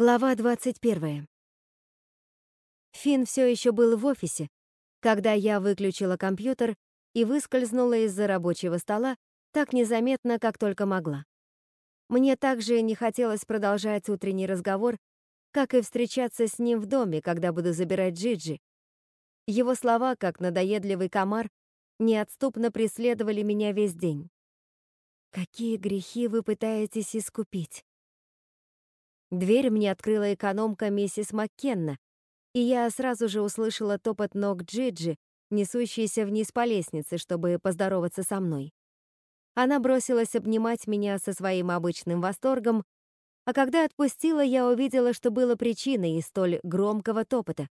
Глава 21. Финн все еще был в офисе, когда я выключила компьютер и выскользнула из-за рабочего стола так незаметно, как только могла. Мне также не хотелось продолжать утренний разговор, как и встречаться с ним в доме, когда буду забирать Джиджи. Его слова, как надоедливый комар, неотступно преследовали меня весь день. «Какие грехи вы пытаетесь искупить?» Дверь мне открыла экономка миссис Маккенна, и я сразу же услышала топот ног Джиджи, несущейся вниз по лестнице, чтобы поздороваться со мной. Она бросилась обнимать меня со своим обычным восторгом, а когда отпустила, я увидела, что было причиной столь громкого топота.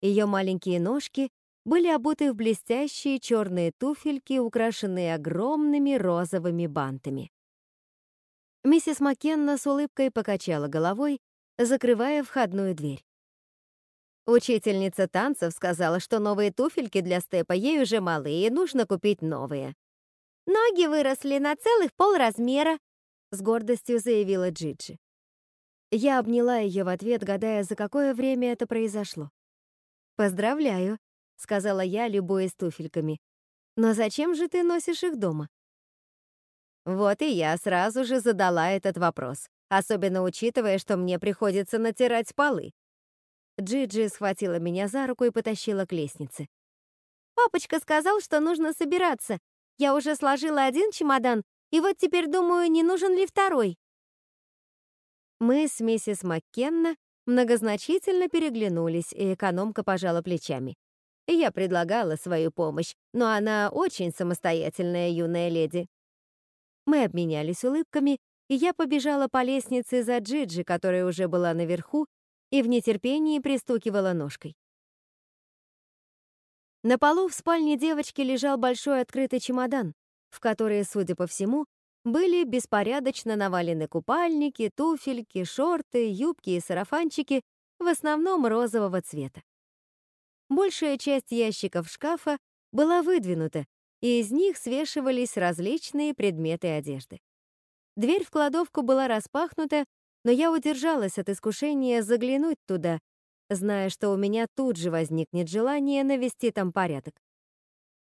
Ее маленькие ножки были обуты в блестящие черные туфельки, украшенные огромными розовыми бантами. Миссис Маккенна с улыбкой покачала головой, закрывая входную дверь. Учительница танцев сказала, что новые туфельки для Степа ей уже малы, и нужно купить новые. «Ноги выросли на целых полразмера», — с гордостью заявила Джиджи. Я обняла ее в ответ, гадая, за какое время это произошло. «Поздравляю», — сказала я, любуясь туфельками. «Но зачем же ты носишь их дома?» Вот и я сразу же задала этот вопрос, особенно учитывая, что мне приходится натирать полы. Джиджи схватила меня за руку и потащила к лестнице. «Папочка сказал, что нужно собираться. Я уже сложила один чемодан, и вот теперь думаю, не нужен ли второй». Мы с миссис Маккенна многозначительно переглянулись, и экономка пожала плечами. Я предлагала свою помощь, но она очень самостоятельная юная леди. Мы обменялись улыбками, и я побежала по лестнице за Джиджи, которая уже была наверху, и в нетерпении пристукивала ножкой. На полу в спальне девочки лежал большой открытый чемодан, в который, судя по всему, были беспорядочно навалены купальники, туфельки, шорты, юбки и сарафанчики, в основном розового цвета. Большая часть ящиков шкафа была выдвинута, и из них свешивались различные предметы одежды. Дверь в кладовку была распахнута, но я удержалась от искушения заглянуть туда, зная, что у меня тут же возникнет желание навести там порядок.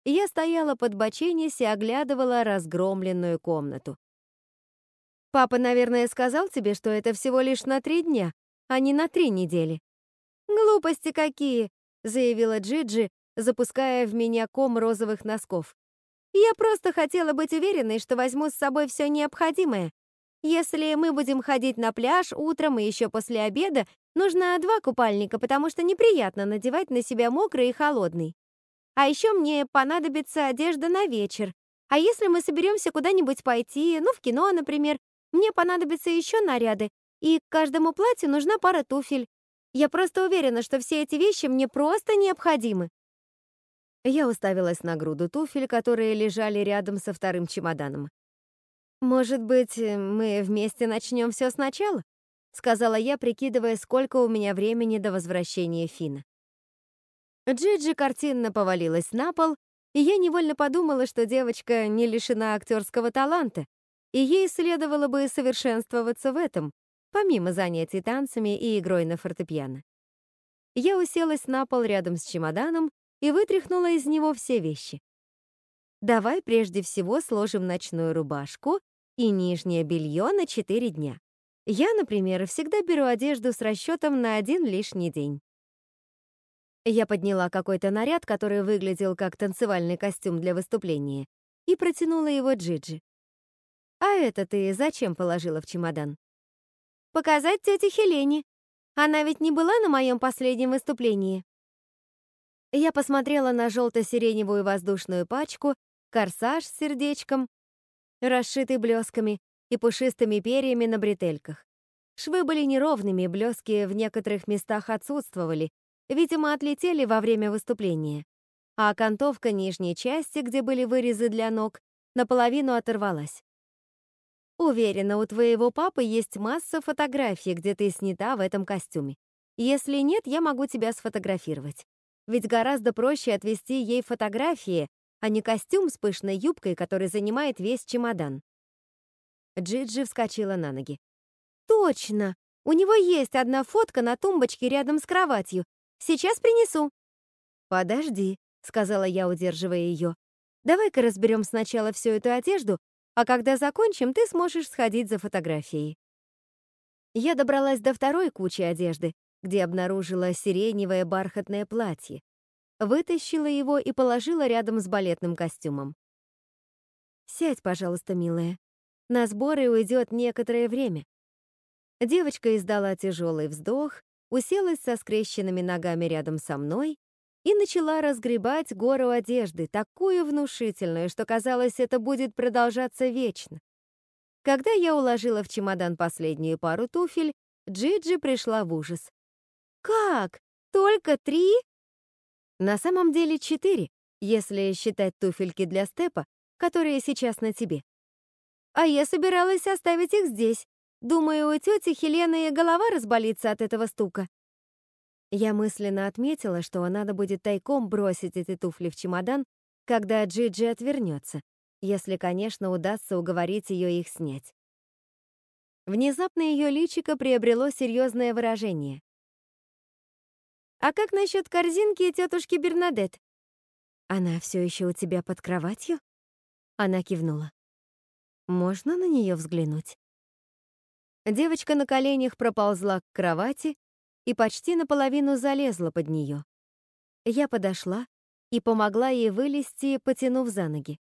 Я стояла под боченись и оглядывала разгромленную комнату. «Папа, наверное, сказал тебе, что это всего лишь на три дня, а не на три недели». «Глупости какие!» — заявила Джиджи, запуская в меня ком розовых носков. Я просто хотела быть уверенной, что возьму с собой все необходимое. Если мы будем ходить на пляж утром и еще после обеда, нужно два купальника, потому что неприятно надевать на себя мокрый и холодный. А еще мне понадобится одежда на вечер. А если мы соберемся куда-нибудь пойти, ну, в кино, например, мне понадобятся еще наряды, и к каждому платью нужна пара туфель. Я просто уверена, что все эти вещи мне просто необходимы. Я уставилась на груду туфель, которые лежали рядом со вторым чемоданом. «Может быть, мы вместе начнем все сначала?» — сказала я, прикидывая, сколько у меня времени до возвращения Фина. Джиджи картинно повалилась на пол, и я невольно подумала, что девочка не лишена актерского таланта, и ей следовало бы совершенствоваться в этом, помимо занятий танцами и игрой на фортепиано. Я уселась на пол рядом с чемоданом и вытряхнула из него все вещи. Давай прежде всего сложим ночную рубашку и нижнее белье на 4 дня. Я, например, всегда беру одежду с расчетом на один лишний день. Я подняла какой-то наряд, который выглядел как танцевальный костюм для выступления, и протянула его Джиджи. «А это ты зачем положила в чемодан?» «Показать тете Хелене. Она ведь не была на моем последнем выступлении». Я посмотрела на желто-сиреневую воздушную пачку, корсаж с сердечком, расшитый блесками и пушистыми перьями на бретельках. Швы были неровными, блески в некоторых местах отсутствовали, видимо, отлетели во время выступления. А окантовка нижней части, где были вырезы для ног, наполовину оторвалась. Уверена, у твоего папы есть масса фотографий, где ты снята в этом костюме. Если нет, я могу тебя сфотографировать. Ведь гораздо проще отвести ей фотографии, а не костюм с пышной юбкой, который занимает весь чемодан. Джиджи вскочила на ноги. «Точно! У него есть одна фотка на тумбочке рядом с кроватью. Сейчас принесу». «Подожди», — сказала я, удерживая ее. «Давай-ка разберем сначала всю эту одежду, а когда закончим, ты сможешь сходить за фотографией». Я добралась до второй кучи одежды, где обнаружила сиреневое бархатное платье. Вытащила его и положила рядом с балетным костюмом. «Сядь, пожалуйста, милая. На сборы уйдет некоторое время. Девочка издала тяжелый вздох, уселась со скрещенными ногами рядом со мной и начала разгребать гору одежды, такую внушительную, что казалось, это будет продолжаться вечно. Когда я уложила в чемодан последнюю пару туфель, Джиджи пришла в ужас. «Как? Только три?» На самом деле четыре, если считать туфельки для степа, которые сейчас на тебе. А я собиралась оставить их здесь, Думаю, у тети Хелены голова разболится от этого стука. Я мысленно отметила, что надо будет тайком бросить эти туфли в чемодан, когда Джиджи отвернется, если, конечно, удастся уговорить ее их снять. Внезапно ее личико приобрело серьезное выражение. «А как насчет корзинки тетушки Бернадет?» «Она все еще у тебя под кроватью?» Она кивнула. «Можно на нее взглянуть?» Девочка на коленях проползла к кровати и почти наполовину залезла под нее. Я подошла и помогла ей вылезти, потянув за ноги.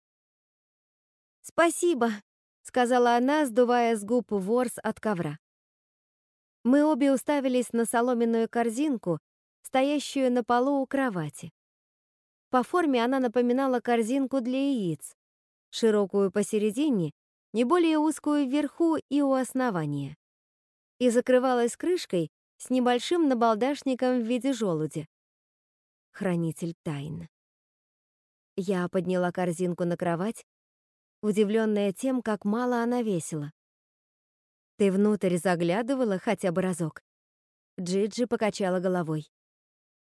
«Спасибо», — сказала она, сдувая с губ ворс от ковра. Мы обе уставились на соломенную корзинку, стоящую на полу у кровати. По форме она напоминала корзинку для яиц, широкую посередине не более узкую вверху и у основания, и закрывалась крышкой с небольшим набалдашником в виде желуди. Хранитель тайн. Я подняла корзинку на кровать, удивленная тем, как мало она весила. «Ты внутрь заглядывала хотя бы разок?» Джиджи покачала головой.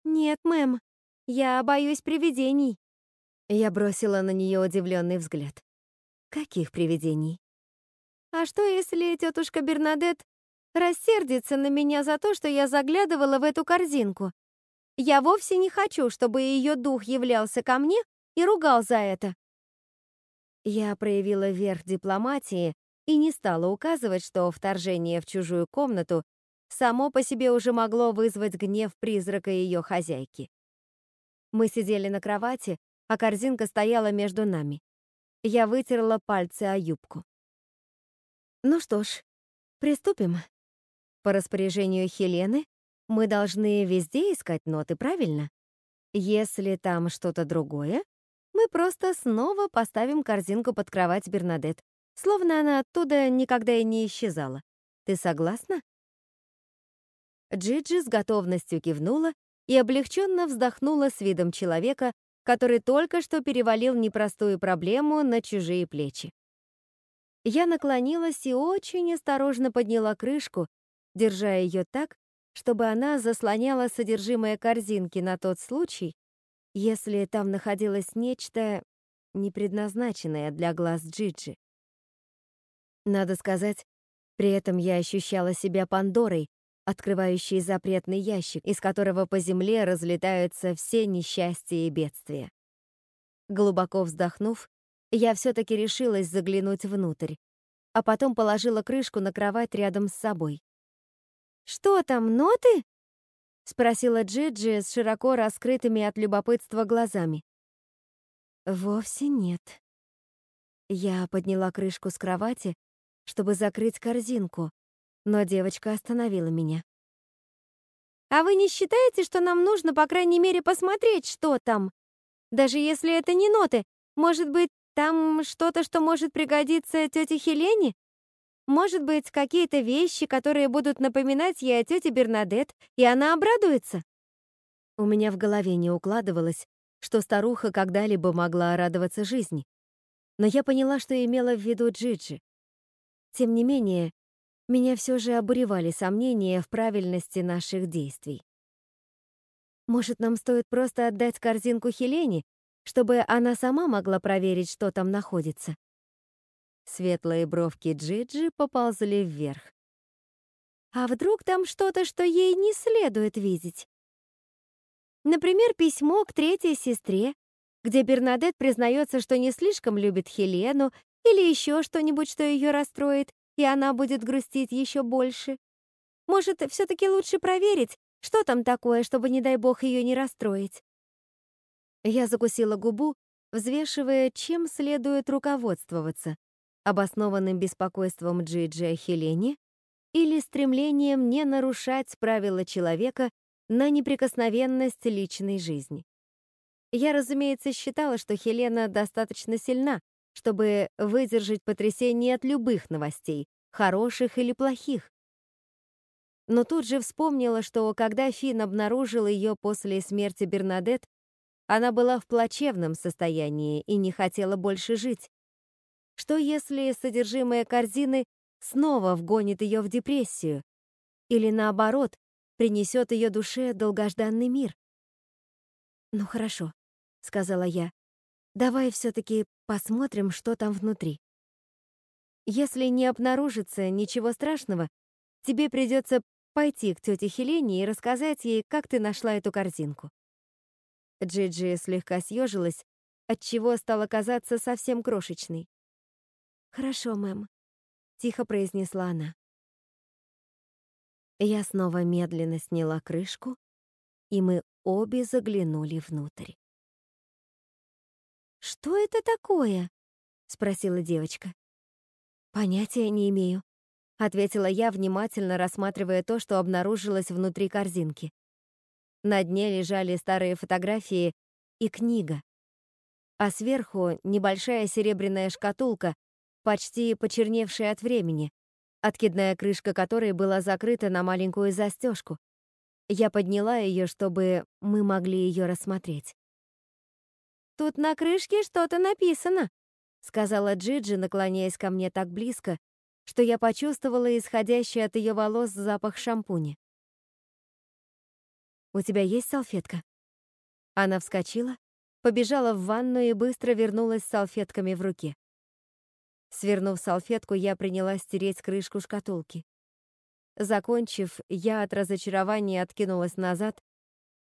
«Нет, мэм, я боюсь привидений». Я бросила на нее удивленный взгляд. Каких привидений? А что, если тетушка Бернадет рассердится на меня за то, что я заглядывала в эту корзинку? Я вовсе не хочу, чтобы ее дух являлся ко мне и ругал за это. Я проявила верх дипломатии и не стала указывать, что вторжение в чужую комнату само по себе уже могло вызвать гнев призрака ее хозяйки. Мы сидели на кровати, а корзинка стояла между нами. Я вытерла пальцы о юбку. Ну что ж, приступим. По распоряжению Хелены мы должны везде искать ноты, правильно? Если там что-то другое, мы просто снова поставим корзинку под кровать Бернадет, словно она оттуда никогда и не исчезала. Ты согласна? Джиджи с готовностью кивнула и облегченно вздохнула с видом человека, который только что перевалил непростую проблему на чужие плечи. Я наклонилась и очень осторожно подняла крышку, держа ее так, чтобы она заслоняла содержимое корзинки на тот случай, если там находилось нечто, не предназначенное для глаз Джиджи. Надо сказать, при этом я ощущала себя Пандорой, открывающий запретный ящик, из которого по земле разлетаются все несчастья и бедствия. Глубоко вздохнув, я все-таки решилась заглянуть внутрь, а потом положила крышку на кровать рядом с собой. «Что там, ноты?» — спросила Джиджи с широко раскрытыми от любопытства глазами. «Вовсе нет». Я подняла крышку с кровати, чтобы закрыть корзинку, но девочка остановила меня. «А вы не считаете, что нам нужно, по крайней мере, посмотреть, что там? Даже если это не ноты, может быть, там что-то, что может пригодиться тете Хелене? Может быть, какие-то вещи, которые будут напоминать ей о тете Бернадет, и она обрадуется?» У меня в голове не укладывалось, что старуха когда-либо могла радоваться жизни. Но я поняла, что имела в виду Джиджи. Тем не менее, меня все же обуревали сомнения в правильности наших действий. Может, нам стоит просто отдать корзинку Хелене, чтобы она сама могла проверить, что там находится? Светлые бровки Джиджи поползли вверх. А вдруг там что-то, что ей не следует видеть? Например, письмо к третьей сестре, где Бернадет признается, что не слишком любит Хелену, или еще что-нибудь, что ее расстроит, и она будет грустить еще больше. Может, все-таки лучше проверить, что там такое, чтобы, не дай бог, ее не расстроить. Я закусила губу, взвешивая, чем следует руководствоваться, обоснованным беспокойством Джиджи о Хелене или стремлением не нарушать правила человека на неприкосновенность личной жизни. Я, разумеется, считала, что Хелена достаточно сильна, чтобы выдержать потрясение от любых новостей, хороших или плохих. Но тут же вспомнила, что когда Финн обнаружил ее после смерти Бернадет, она была в плачевном состоянии и не хотела больше жить. Что если содержимое корзины снова вгонит ее в депрессию? Или наоборот, принесет ее душе долгожданный мир? Ну хорошо, сказала я. Давай все-таки посмотрим, что там внутри. Если не обнаружится ничего страшного, тебе придется пойти к тете Хелене и рассказать ей, как ты нашла эту корзинку. Джиджи слегка съежилась, отчего стала казаться совсем крошечной. «Хорошо, мэм», — тихо произнесла она. Я снова медленно сняла крышку, и мы обе заглянули внутрь. «Что это такое?» — спросила девочка. «Понятия не имею», — ответила я, внимательно рассматривая то, что обнаружилось внутри корзинки. На дне лежали старые фотографии и книга. А сверху небольшая серебряная шкатулка, почти почерневшая от времени, откидная крышка которой была закрыта на маленькую застежку. Я подняла ее, чтобы мы могли ее рассмотреть. «Тут на крышке что-то написано», — сказала Джиджи, наклоняясь ко мне так близко, что я почувствовала исходящий от ее волос запах шампуня. «У тебя есть салфетка?» Она вскочила, побежала в ванну и быстро вернулась с салфетками в руке. Свернув салфетку, я принялась стереть крышку шкатулки. Закончив, я от разочарования откинулась назад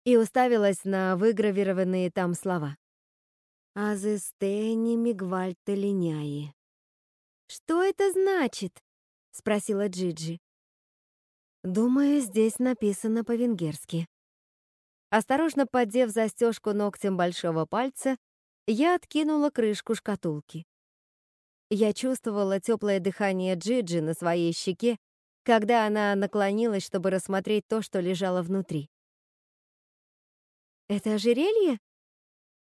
и уставилась на выгравированные там слова. «Азестени мигвальте линяи». «Что это значит?» — спросила Джиджи. «Думаю, здесь написано по-венгерски». Осторожно поддев застежку ногтем большого пальца, я откинула крышку шкатулки. Я чувствовала теплое дыхание Джиджи на своей щеке, когда она наклонилась, чтобы рассмотреть то, что лежало внутри. «Это ожерелье?»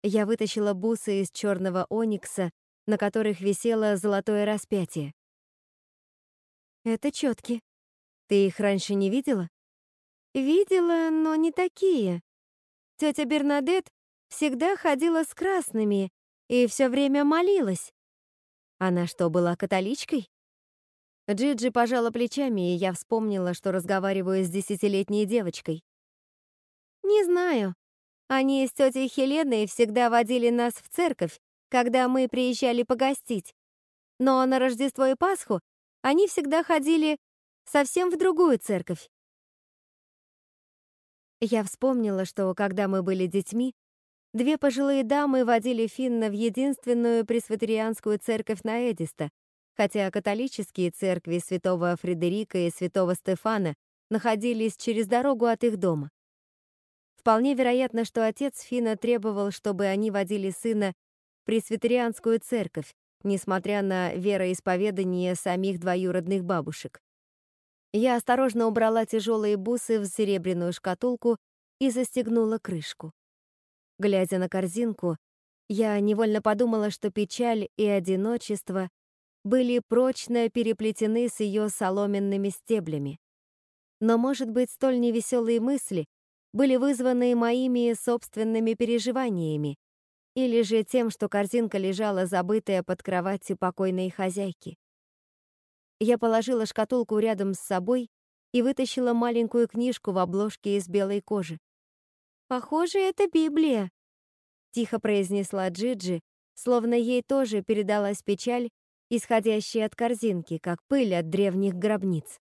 Я вытащила бусы из черного оникса, на которых висело золотое распятие. «Это четки. Ты их раньше не видела?» «Видела, но не такие. Тетя Бернадет всегда ходила с красными и все время молилась. Она что, была католичкой?» Джиджи пожала плечами, и я вспомнила, что разговариваю с десятилетней девочкой. «Не знаю. Они с тетей Хеленой всегда водили нас в церковь, когда мы приезжали погостить. Но на Рождество и Пасху они всегда ходили совсем в другую церковь. Я вспомнила, что когда мы были детьми, две пожилые дамы водили Финна в единственную пресвитерианскую церковь на Эдиста, хотя католические церкви святого Фредерика и святого Стефана находились через дорогу от их дома. Вполне вероятно, что отец Фина требовал, чтобы они водили сына в пресвитерианскую церковь, несмотря на вероисповедание самих двоюродных бабушек. Я осторожно убрала тяжелые бусы в серебряную шкатулку и застегнула крышку. Глядя на корзинку, я невольно подумала, что печаль и одиночество были прочно переплетены с ее соломенными стеблями. Но, может быть, столь невеселые мысли были вызваны моими собственными переживаниями или же тем, что картинка лежала забытая под кроватью покойной хозяйки. Я положила шкатулку рядом с собой и вытащила маленькую книжку в обложке из белой кожи. «Похоже, это Библия», — тихо произнесла Джиджи, словно ей тоже передалась печаль, исходящая от корзинки, как пыль от древних гробниц.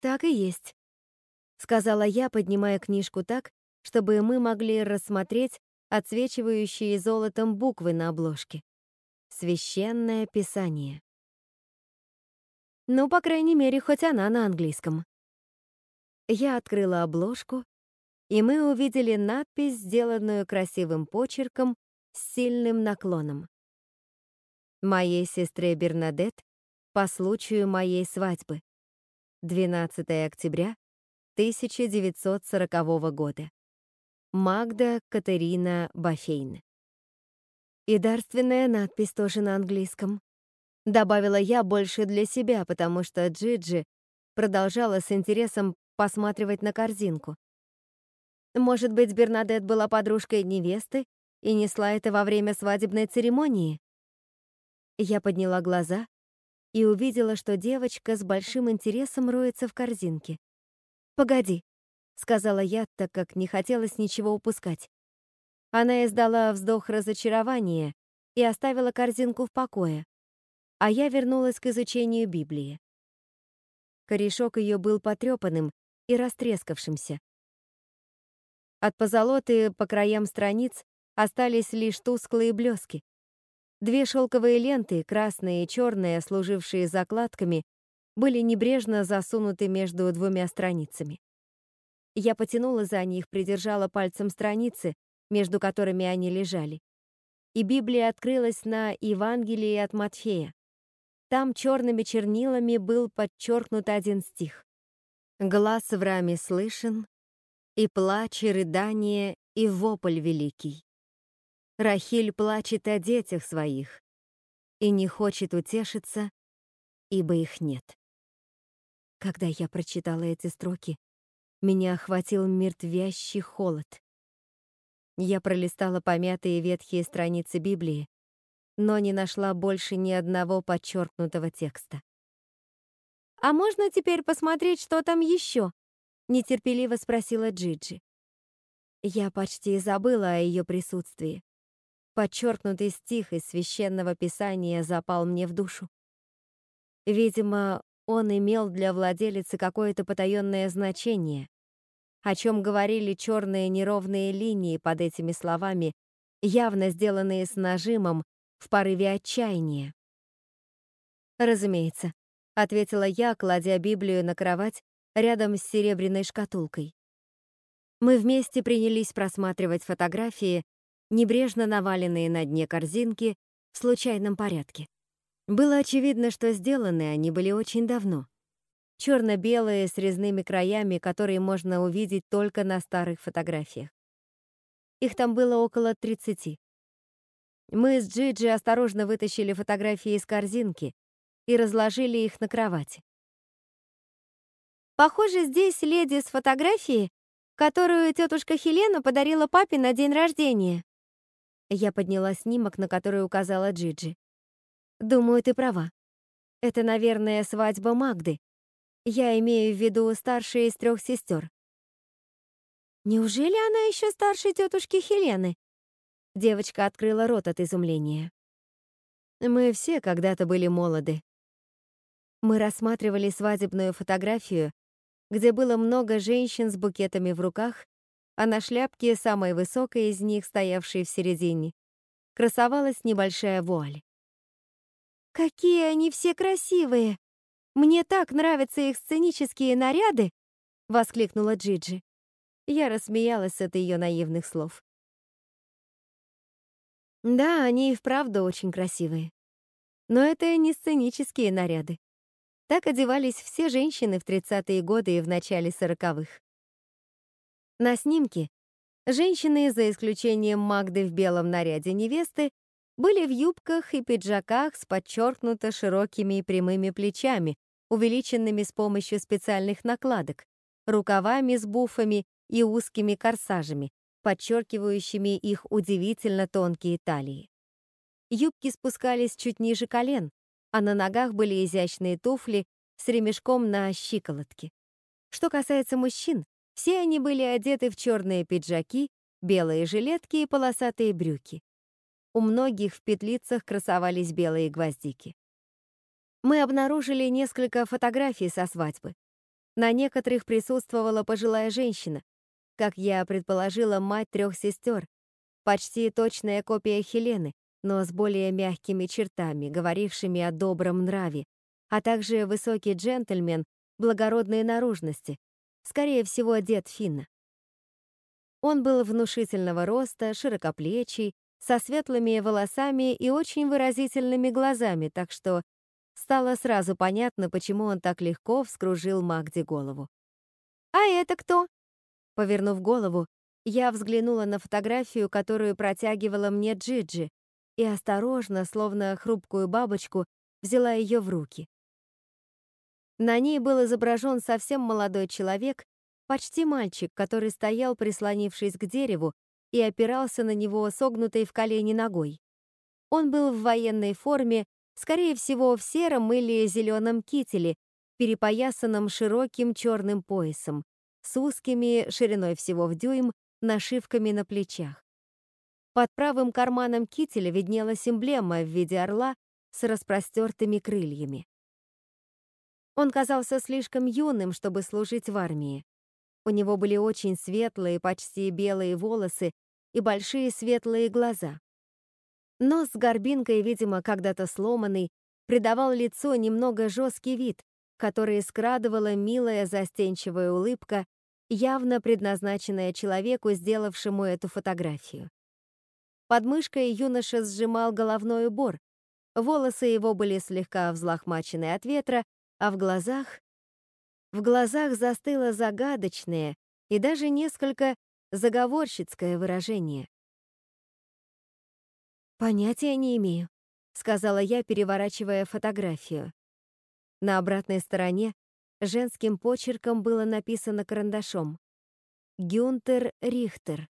Так и есть, сказала я, поднимая книжку так, чтобы мы могли рассмотреть отсвечивающие золотом буквы на обложке. Священное Писание. Ну, по крайней мере, хоть она на английском. Я открыла обложку, и мы увидели надпись, сделанную красивым почерком с сильным наклоном. Моей сестре Бернадет по случаю моей свадьбы. 12 октября 1940 года. Магда Катерина Бафейн. И дарственная надпись тоже на английском. Добавила я больше для себя, потому что Джиджи продолжала с интересом посматривать на корзинку. Может быть, Бернадет была подружкой невесты и несла это во время свадебной церемонии? Я подняла глаза и увидела, что девочка с большим интересом роется в корзинке. «Погоди», — сказала я, так как не хотелось ничего упускать. Она издала вздох разочарования и оставила корзинку в покое, а я вернулась к изучению Библии. Корешок ее был потрепанным и растрескавшимся. От позолоты по краям страниц остались лишь тусклые блески. Две шелковые ленты, красная и черная, служившие закладками, были небрежно засунуты между двумя страницами. Я потянула за них, придержала пальцем страницы, между которыми они лежали. И Библия открылась на Евангелии от Матфея. Там черными чернилами был подчеркнут один стих. «Глаз в раме слышен, и плач, и рыдание, и вопль великий. Рахиль плачет о детях своих и не хочет утешиться, ибо их нет». Когда я прочитала эти строки, меня охватил мертвящий холод. Я пролистала помятые ветхие страницы Библии, но не нашла больше ни одного подчеркнутого текста. «А можно теперь посмотреть, что там еще?» — нетерпеливо спросила Джиджи. Я почти забыла о ее присутствии. Подчеркнутый стих из священного писания запал мне в душу. Видимо, он имел для владелицы какое-то потаенное значение, о чем говорили черные неровные линии под этими словами, явно сделанные с нажимом в порыве отчаяния. «Разумеется», — ответила я, кладя Библию на кровать рядом с серебряной шкатулкой. Мы вместе принялись просматривать фотографии, небрежно наваленные на дне корзинки, в случайном порядке. Было очевидно, что сделаны они были очень давно черно-белые с резными краями, которые можно увидеть только на старых фотографиях. Их там было около 30. Мы с Джиджи осторожно вытащили фотографии из корзинки и разложили их на кровати. Похоже, здесь леди с фотографией, которую тетушка Хелена подарила папе на день рождения. Я подняла снимок, на который указала Джиджи. Думаю, ты права. Это, наверное, свадьба Магды, я имею в виду старшая из трех сестер. Неужели она еще старше тетушки Хелены? Девочка открыла рот от изумления. Мы все когда-то были молоды. Мы рассматривали свадебную фотографию, где было много женщин с букетами в руках, а на шляпке, самой высокой из них, стоявшей в середине, красовалась небольшая вуаль. «Какие они все красивые!» «Мне так нравятся их сценические наряды!» — воскликнула Джиджи. Я рассмеялась от ее наивных слов. Да, они и вправду очень красивые. Но это не сценические наряды. Так одевались все женщины в 30-е годы и в начале 40-х. На снимке женщины, за исключением Магды в белом наряде невесты, были в юбках и пиджаках с подчеркнуто широкими и прямыми плечами, увеличенными с помощью специальных накладок, рукавами с буфами и узкими корсажами, подчеркивающими их удивительно тонкие талии. Юбки спускались чуть ниже колен, а на ногах были изящные туфли с ремешком на щиколотке. Что касается мужчин, все они были одеты в черные пиджаки, белые жилетки и полосатые брюки. У многих в петлицах красовались белые гвоздики мы обнаружили несколько фотографий со свадьбы. На некоторых присутствовала пожилая женщина, как я предположила, мать трех сестер, почти точная копия Хелены, но с более мягкими чертами, говорившими о добром нраве, а также высокий джентльмен благородной наружности, скорее всего, дед Финна. Он был внушительного роста, широкоплечий, со светлыми волосами и очень выразительными глазами, так что стало сразу понятно, почему он так легко вскружил Магде голову. «А это кто?» Повернув голову, я взглянула на фотографию, которую протягивала мне Джиджи, и осторожно, словно хрупкую бабочку, взяла ее в руки. На ней был изображен совсем молодой человек, почти мальчик, который стоял, прислонившись к дереву, и опирался на него согнутой в колени ногой. Он был в военной форме, скорее всего, в сером или зеленом кителе, перепоясанном широким черным поясом, с узкими, шириной всего в дюйм, нашивками на плечах. Под правым карманом кителя виднелась эмблема в виде орла с распростертыми крыльями. Он казался слишком юным, чтобы служить в армии. У него были очень светлые, почти белые волосы и большие светлые глаза. Нос с горбинкой, видимо, когда-то сломанный, придавал лицу немного жесткий вид, который скрадывала милая застенчивая улыбка, явно предназначенная человеку, сделавшему эту фотографию. Под мышкой юноша сжимал головной убор, волосы его были слегка взлохмачены от ветра, а в глазах... В глазах застыло загадочное и даже несколько заговорщицкое выражение. «Понятия не имею», — сказала я, переворачивая фотографию. На обратной стороне женским почерком было написано карандашом «Гюнтер Рихтер».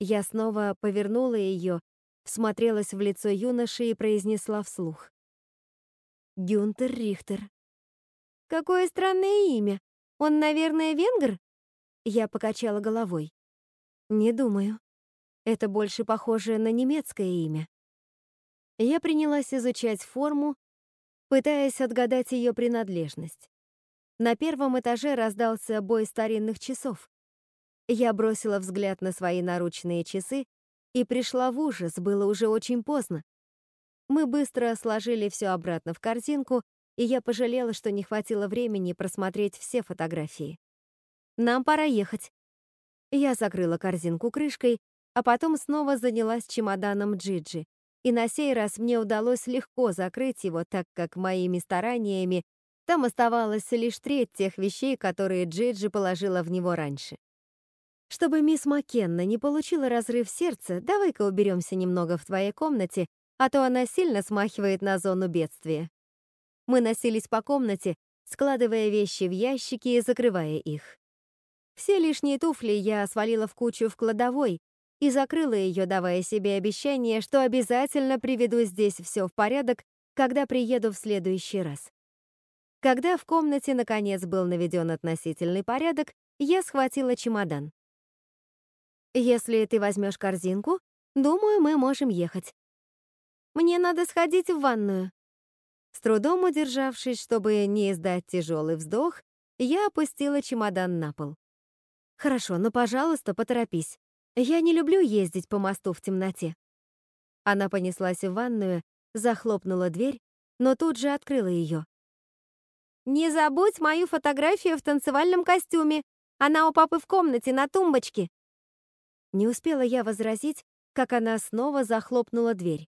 Я снова повернула ее, всмотрелась в лицо юноши и произнесла вслух. «Гюнтер Рихтер». «Какое странное имя! Он, наверное, венгр?» Я покачала головой. Не думаю. Это больше похоже на немецкое имя. Я принялась изучать форму, пытаясь отгадать ее принадлежность. На первом этаже раздался бой старинных часов. Я бросила взгляд на свои наручные часы и пришла в ужас, было уже очень поздно. Мы быстро сложили все обратно в корзинку, и я пожалела, что не хватило времени просмотреть все фотографии. «Нам пора ехать», я закрыла корзинку крышкой, а потом снова занялась чемоданом Джиджи. И на сей раз мне удалось легко закрыть его, так как моими стараниями там оставалась лишь треть тех вещей, которые Джиджи положила в него раньше. Чтобы мисс Маккенна не получила разрыв сердца, давай-ка уберемся немного в твоей комнате, а то она сильно смахивает на зону бедствия. Мы носились по комнате, складывая вещи в ящики и закрывая их. Все лишние туфли я свалила в кучу в кладовой и закрыла ее, давая себе обещание, что обязательно приведу здесь все в порядок, когда приеду в следующий раз. Когда в комнате наконец был наведен относительный порядок, я схватила чемодан. «Если ты возьмешь корзинку, думаю, мы можем ехать. Мне надо сходить в ванную». С трудом удержавшись, чтобы не издать тяжелый вздох, я опустила чемодан на пол. «Хорошо, но, пожалуйста, поторопись. Я не люблю ездить по мосту в темноте». Она понеслась в ванную, захлопнула дверь, но тут же открыла ее. «Не забудь мою фотографию в танцевальном костюме. Она у папы в комнате на тумбочке». Не успела я возразить, как она снова захлопнула дверь.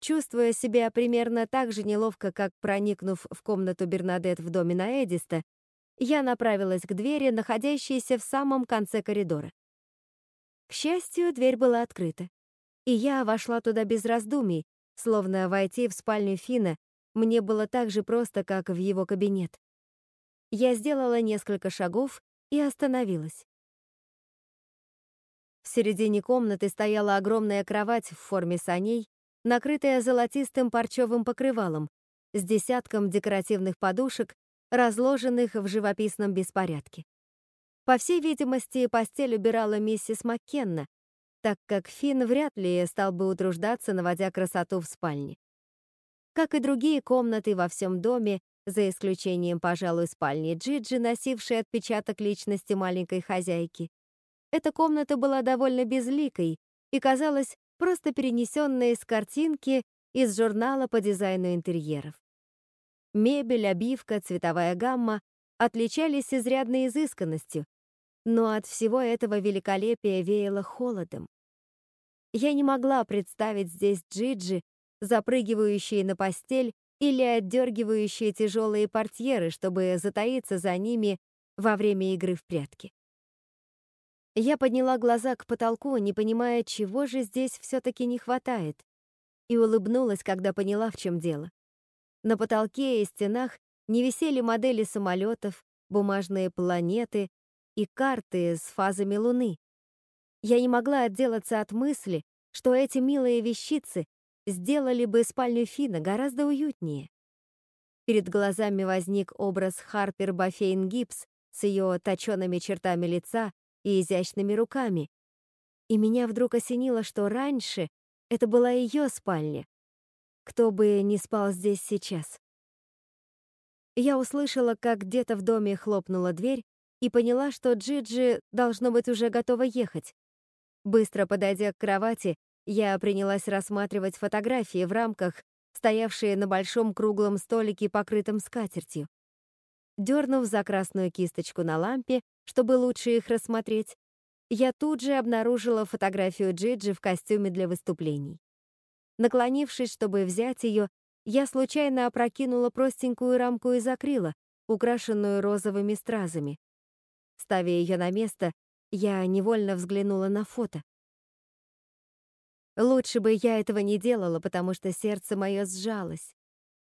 Чувствуя себя примерно так же неловко, как проникнув в комнату Бернадет в доме на Эдиста, я направилась к двери, находящейся в самом конце коридора. К счастью, дверь была открыта, и я вошла туда без раздумий, словно войти в спальню Фина мне было так же просто, как в его кабинет. Я сделала несколько шагов и остановилась. В середине комнаты стояла огромная кровать в форме саней, накрытая золотистым парчевым покрывалом, с десятком декоративных подушек разложенных в живописном беспорядке. По всей видимости, постель убирала миссис Маккенна, так как Финн вряд ли стал бы утруждаться, наводя красоту в спальне. Как и другие комнаты во всем доме, за исключением, пожалуй, спальни Джиджи, носившей отпечаток личности маленькой хозяйки. Эта комната была довольно безликой и казалась просто перенесенной с картинки из журнала по дизайну интерьеров. Мебель, обивка, цветовая гамма отличались изрядной изысканностью, но от всего этого великолепия веяло холодом. Я не могла представить здесь Джиджи, запрыгивающие на постель или отдергивающие тяжелые портьеры, чтобы затаиться за ними во время игры в прятки. Я подняла глаза к потолку, не понимая, чего же здесь все-таки не хватает, и улыбнулась, когда поняла, в чем дело. На потолке и стенах не висели модели самолетов, бумажные планеты и карты с фазами Луны. Я не могла отделаться от мысли, что эти милые вещицы сделали бы спальню Фина гораздо уютнее. Перед глазами возник образ Харпер Бафейн Гибс с ее точеными чертами лица и изящными руками. И меня вдруг осенило, что раньше это была ее спальня. Кто бы не спал здесь сейчас. Я услышала, как где-то в доме хлопнула дверь и поняла, что Джиджи должно быть уже готова ехать. Быстро подойдя к кровати, я принялась рассматривать фотографии в рамках, стоявшие на большом круглом столике, покрытом скатертью. Дернув за красную кисточку на лампе, чтобы лучше их рассмотреть, я тут же обнаружила фотографию Джиджи в костюме для выступлений. Наклонившись, чтобы взять ее, я случайно опрокинула простенькую рамку из акрила, украшенную розовыми стразами. Ставя ее на место, я невольно взглянула на фото. Лучше бы я этого не делала, потому что сердце мое сжалось.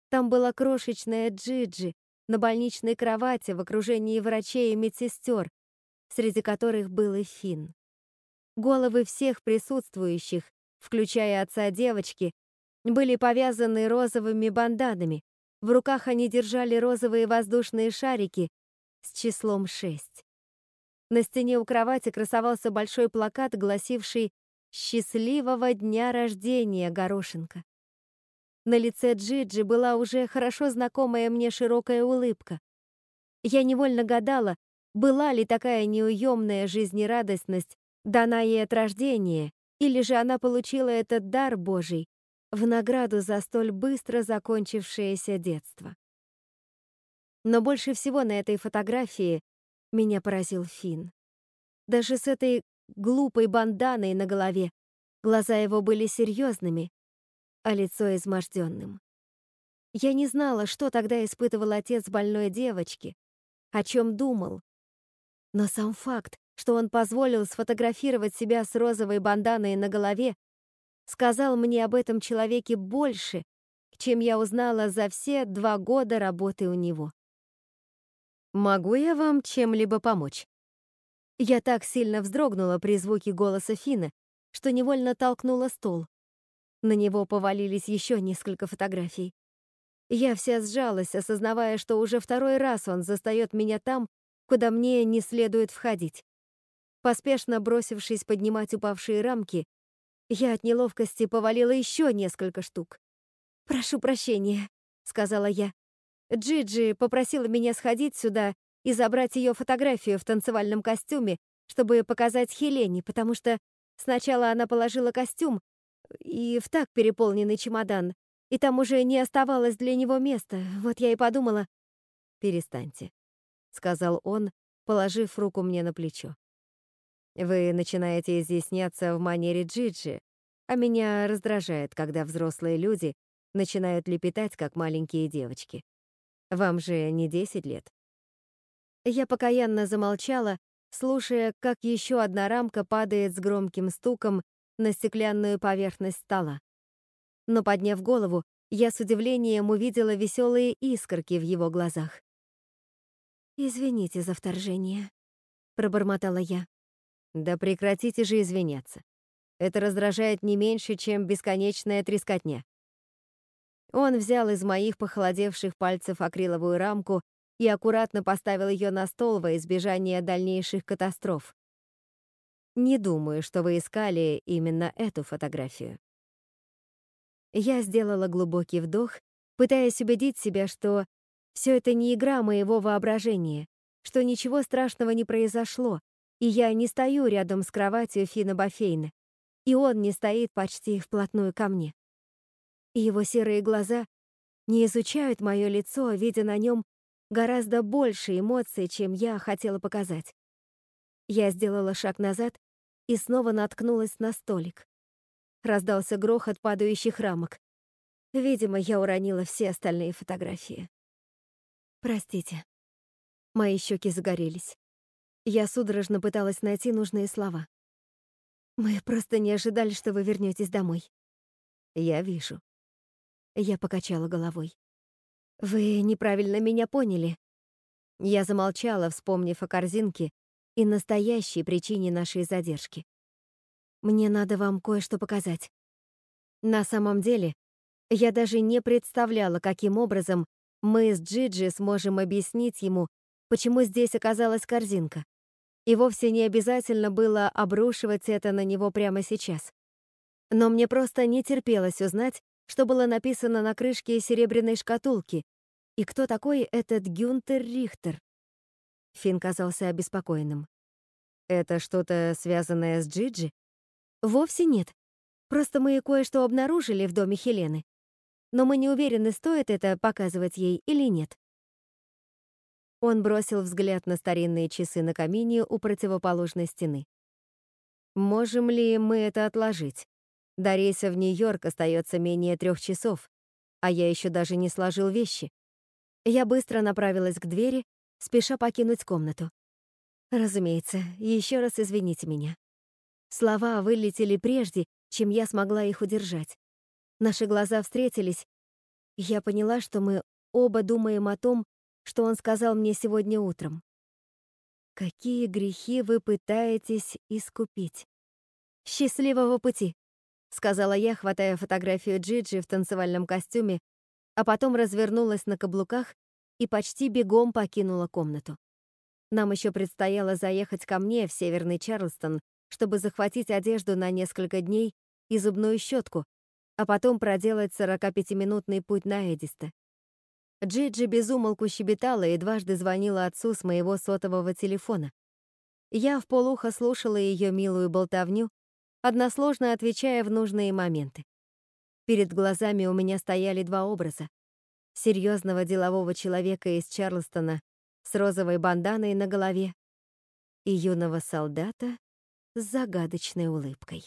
Там была крошечная Джиджи на больничной кровати в окружении врачей и медсестер, среди которых был и Финн. Головы всех присутствующих, включая отца девочки, были повязаны розовыми банданами. В руках они держали розовые воздушные шарики с числом 6. На стене у кровати красовался большой плакат, гласивший «Счастливого дня рождения, Горошенко». На лице Джиджи была уже хорошо знакомая мне широкая улыбка. Я невольно гадала, была ли такая неуемная жизнерадостность дана ей от рождения, или же она получила этот дар Божий в награду за столь быстро закончившееся детство. Но больше всего на этой фотографии меня поразил Финн. Даже с этой глупой банданой на голове глаза его были серьезными, а лицо изможденным. Я не знала, что тогда испытывал отец больной девочки, о чем думал. Но сам факт, что он позволил сфотографировать себя с розовой банданой на голове, сказал мне об этом человеке больше, чем я узнала за все два года работы у него. «Могу я вам чем-либо помочь?» Я так сильно вздрогнула при звуке голоса Фина, что невольно толкнула стол. На него повалились еще несколько фотографий. Я вся сжалась, осознавая, что уже второй раз он застает меня там, куда мне не следует входить. Поспешно бросившись поднимать упавшие рамки, я от неловкости повалила еще несколько штук. «Прошу прощения», — сказала я. Джиджи попросила меня сходить сюда и забрать ее фотографию в танцевальном костюме, чтобы показать Хелене, потому что сначала она положила костюм и в так переполненный чемодан, и там уже не оставалось для него места. Вот я и подумала... «Перестаньте», — сказал он, положив руку мне на плечо. Вы начинаете изъясняться в манере Джиджи, а меня раздражает, когда взрослые люди начинают лепетать, как маленькие девочки. Вам же не 10 лет. Я покаянно замолчала, слушая, как еще одна рамка падает с громким стуком на стеклянную поверхность стола. Но, подняв голову, я с удивлением увидела веселые искорки в его глазах. «Извините за вторжение», — пробормотала я. Да прекратите же извиняться. Это раздражает не меньше, чем бесконечная трескотня. Он взял из моих похолодевших пальцев акриловую рамку и аккуратно поставил ее на стол во избежание дальнейших катастроф. Не думаю, что вы искали именно эту фотографию. Я сделала глубокий вдох, пытаясь убедить себя, что Все это не игра моего воображения, что ничего страшного не произошло, и я не стою рядом с кроватью Фина Бафейна, и он не стоит почти вплотную ко мне. И его серые глаза не изучают мое лицо, видя на нем гораздо больше эмоций, чем я хотела показать. Я сделала шаг назад и снова наткнулась на столик. Раздался грохот падающих рамок. Видимо, я уронила все остальные фотографии. Простите. Мои щеки загорелись. Я судорожно пыталась найти нужные слова. Мы просто не ожидали, что вы вернетесь домой. Я вижу. Я покачала головой. Вы неправильно меня поняли. Я замолчала, вспомнив о корзинке и настоящей причине нашей задержки. Мне надо вам кое-что показать. На самом деле, я даже не представляла, каким образом мы с Джиджи сможем объяснить ему, почему здесь оказалась корзинка. И вовсе не обязательно было обрушивать это на него прямо сейчас. Но мне просто не терпелось узнать, что было написано на крышке серебряной шкатулки, и кто такой этот Гюнтер Рихтер. Финн казался обеспокоенным. «Это что-то связанное с Джиджи?» «Вовсе нет. Просто мы кое-что обнаружили в доме Хелены. Но мы не уверены, стоит это показывать ей или нет». Он бросил взгляд на старинные часы на камине у противоположной стены. «Можем ли мы это отложить? До рейса в Нью-Йорк остается менее трех часов, а я еще даже не сложил вещи». Я быстро направилась к двери, спеша покинуть комнату. Разумеется, еще раз извините меня. Слова вылетели прежде, чем я смогла их удержать. Наши глаза встретились, я поняла, что мы оба думаем о том, что он сказал мне сегодня утром. Какие грехи вы пытаетесь искупить? Счастливого пути, сказала я, хватая фотографию Джиджи в танцевальном костюме, а потом развернулась на каблуках и почти бегом покинула комнату. Нам еще предстояло заехать ко мне в Северный Чарльстон, чтобы захватить одежду на несколько дней и зубную щетку, а потом проделать 45-минутный путь на Эдиста. Джиджи безумолку щебетала и дважды звонила отцу с моего сотового телефона. Я в полухо слушала ее милую болтовню, односложно отвечая в нужные моменты. Перед глазами у меня стояли два образа. Серьезного делового человека из Чарльстона с розовой банданой на голове и юного солдата с загадочной улыбкой.